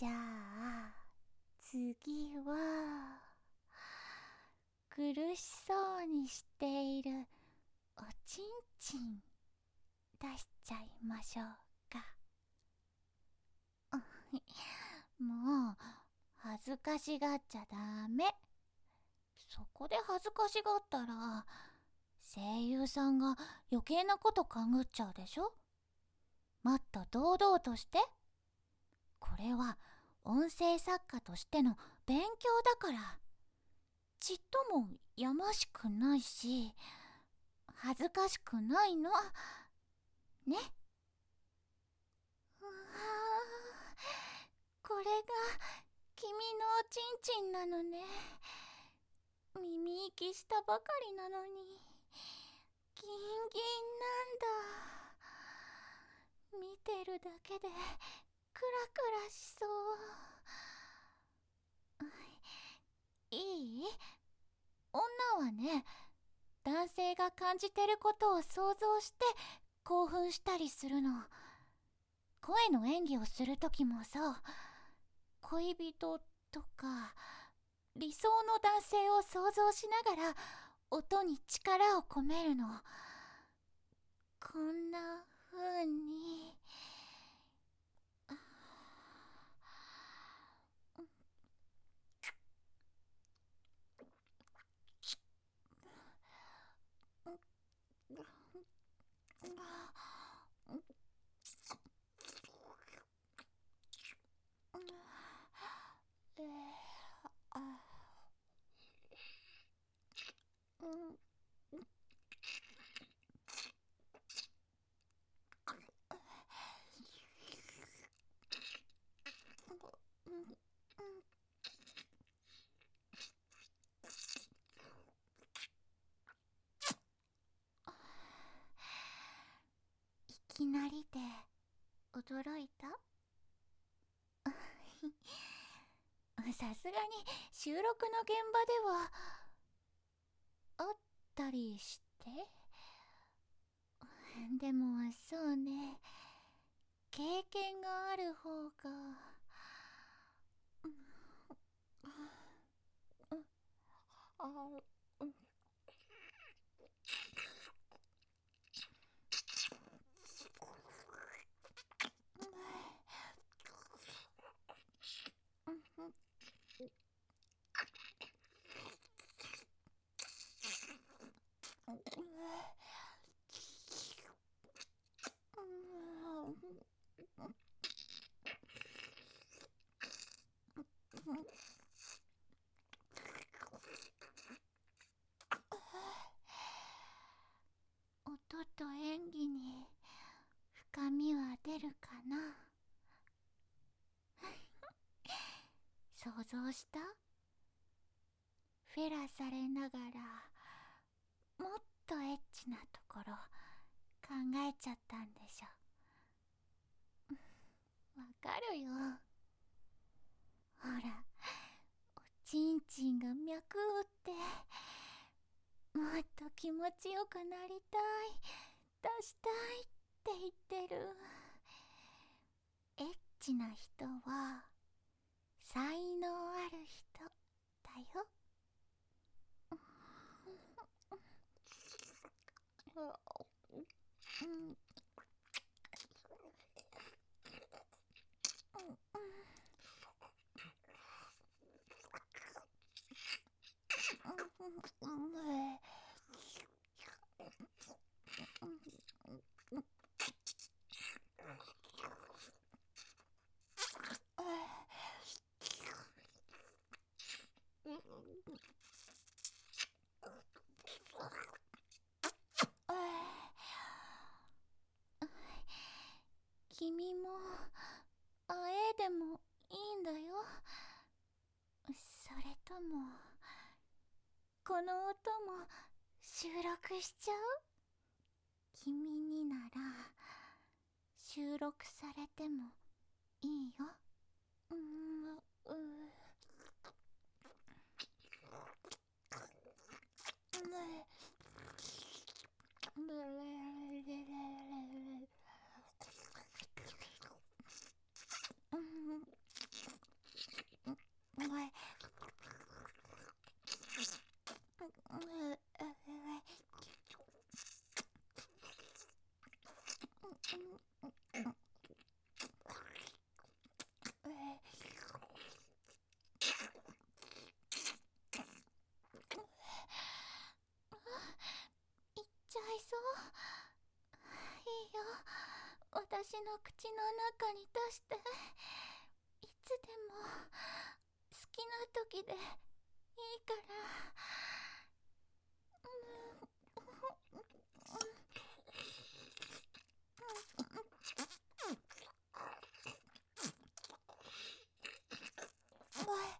じゃあ次は苦しそうにしているおちんちん出しちゃいましょうか。もう恥ずかしがっちゃダメ。そこで恥ずかしがったら声優さんが余計なこと勘ぐっちゃうでしょ？もっと堂々として。これは音声作家としての勉強だから。ちっともやましくないし恥ずかしくないの。ね。うわこれが君のおちんちんなのね。耳息したばかりなのに。ギンギンなんだ。見てるだけでクラクラしそう。いい？女はね男性が感じてることを想像して興奮したりするの。声の演技をする時もそう。恋人とか理想の男性を想像しながら音に力を込めるの。こんな風にいきなりで驚いた？さすがに収録の現場ではあったりして？でもそうね。経験がある方が。あと演技に深みは出るかな想像した？フェラされながらもっとエッチなところ考えちゃったんでしょ。わかるよ。ほらおちんちんが脈打ってもっと気持ちよくなりたい出したいって言ってる。エッチな人は才能ある人だよ。うん君もあえでもいいんだよそれともこの音も収録しちゃう？君になら収録されてもいいよ。うんう私の口の中に出していつでも好きな時でいいから。す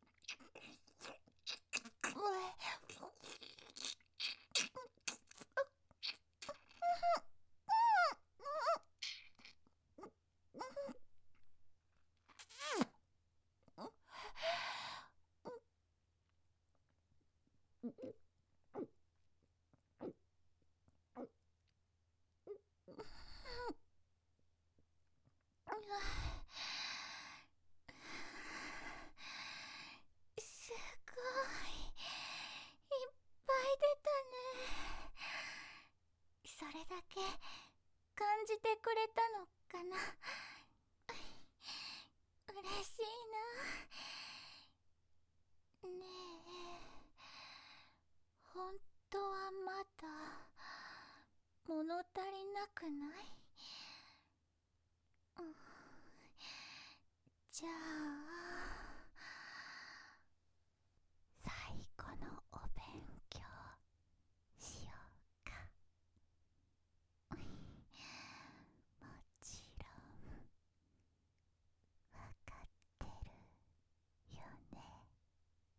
くれたのかな？嬉しいな。ねえ。本当はまだ物足りなくない、うん、じゃあ。